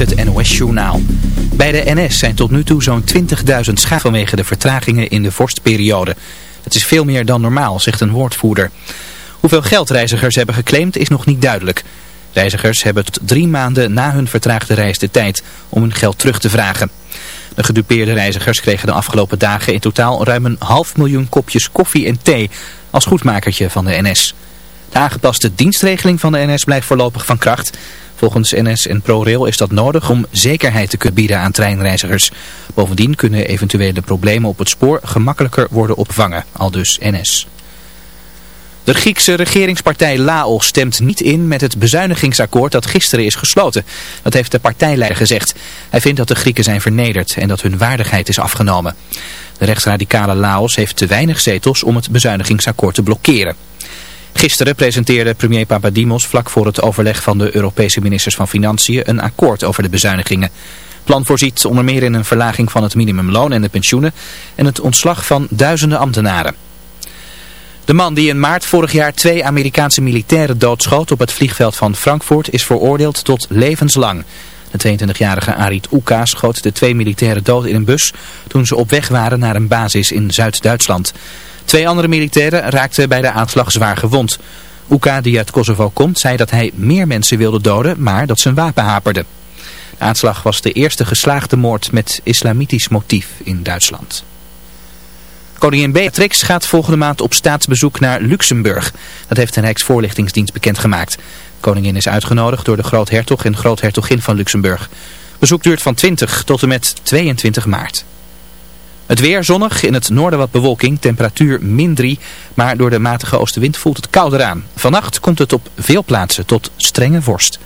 Het NOS-journaal. Bij de NS zijn tot nu toe zo'n 20.000 schapen vanwege de vertragingen in de vorstperiode. Dat is veel meer dan normaal, zegt een woordvoerder. Hoeveel geld reizigers hebben geclaimd is nog niet duidelijk. Reizigers hebben tot drie maanden na hun vertraagde reis de tijd om hun geld terug te vragen. De gedupeerde reizigers kregen de afgelopen dagen in totaal ruim een half miljoen kopjes koffie en thee als goedmakertje van de NS. De aangepaste dienstregeling van de NS blijft voorlopig van kracht... Volgens NS en ProRail is dat nodig om zekerheid te kunnen bieden aan treinreizigers. Bovendien kunnen eventuele problemen op het spoor gemakkelijker worden opvangen, al dus NS. De Griekse regeringspartij Laos stemt niet in met het bezuinigingsakkoord dat gisteren is gesloten. Dat heeft de partijleider gezegd. Hij vindt dat de Grieken zijn vernederd en dat hun waardigheid is afgenomen. De rechtsradicale Laos heeft te weinig zetels om het bezuinigingsakkoord te blokkeren. Gisteren presenteerde premier Papadimos vlak voor het overleg van de Europese ministers van Financiën een akkoord over de bezuinigingen. Het plan voorziet onder meer in een verlaging van het minimumloon en de pensioenen en het ontslag van duizenden ambtenaren. De man die in maart vorig jaar twee Amerikaanse militairen doodschoot op het vliegveld van Frankfurt is veroordeeld tot levenslang. De 22-jarige Arit Uka schoot de twee militairen dood in een bus toen ze op weg waren naar een basis in Zuid-Duitsland. Twee andere militairen raakten bij de aanslag zwaar gewond. Uka, die uit Kosovo komt, zei dat hij meer mensen wilde doden, maar dat zijn wapen haperde. De aanslag was de eerste geslaagde moord met islamitisch motief in Duitsland. Koningin Beatrix gaat volgende maand op staatsbezoek naar Luxemburg. Dat heeft de Rijksvoorlichtingsdienst bekendgemaakt. koningin is uitgenodigd door de groothertog en groothertogin van Luxemburg. Bezoek duurt van 20 tot en met 22 maart. Het weer zonnig, in het noorden wat bewolking, temperatuur min 3, maar door de matige oostenwind voelt het kouder aan. Vannacht komt het op veel plaatsen tot strenge vorst.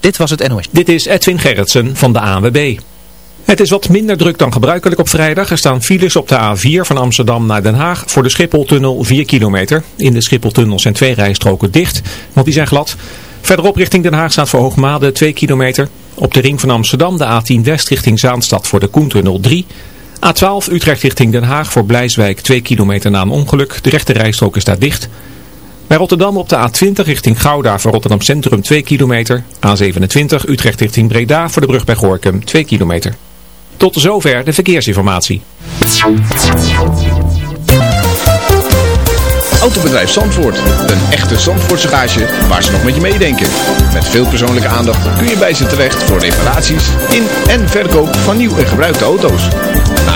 Dit was het NOS. Dit is Edwin Gerritsen van de ANWB. Het is wat minder druk dan gebruikelijk op vrijdag. Er staan files op de A4 van Amsterdam naar Den Haag voor de Schipholtunnel 4 kilometer. In de Schipholtunnel zijn twee rijstroken dicht, want die zijn glad. Verderop richting Den Haag staat voor Hoogmade 2 kilometer. Op de ring van Amsterdam de A10 West richting Zaanstad voor de Koentunnel 3 A12 Utrecht richting Den Haag voor Blijswijk 2 kilometer na een ongeluk. De rechte rijstrook is daar dicht. Bij Rotterdam op de A20 richting Gouda voor Rotterdam Centrum 2 kilometer. A27 Utrecht richting Breda voor de brug bij Gorkum 2 kilometer. Tot zover de verkeersinformatie. Autobedrijf Zandvoort. Een echte Zandvoortse garage waar ze nog met je meedenken. Met veel persoonlijke aandacht kun je bij ze terecht voor reparaties in en verkoop van nieuw en gebruikte auto's.